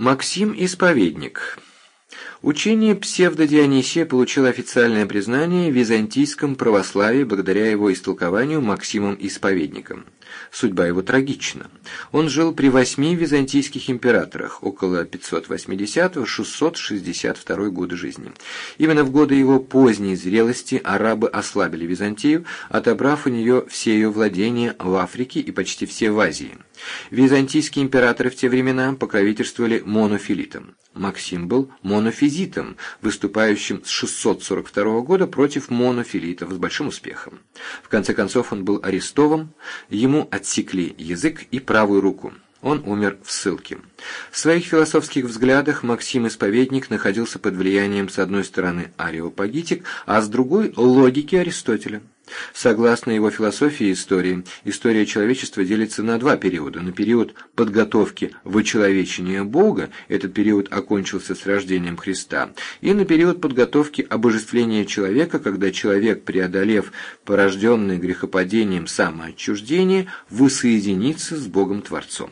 Максим Исповедник Учение псевдодионисия получило официальное признание в византийском православии благодаря его истолкованию Максимом Исповедником. Судьба его трагична. Он жил при восьми византийских императорах, около 580-662 года жизни. Именно в годы его поздней зрелости арабы ослабили Византию, отобрав у нее все ее владения в Африке и почти все в Азии. Византийские императоры в те времена покровительствовали монофилитам. Максим был монофизитом, выступающим с 642 года против монофилитов с большим успехом. В конце концов он был арестован, ему отсекли язык и правую руку. Он умер в ссылке. В своих философских взглядах Максим Исповедник находился под влиянием с одной стороны ареопагитик, а с другой – логики Аристотеля. Согласно его философии истории, история человечества делится на два периода. На период подготовки вычеловечения Бога, этот период окончился с рождением Христа, и на период подготовки обожествления человека, когда человек, преодолев порожденное грехопадением самоотчуждение, воссоединится с Богом-творцом.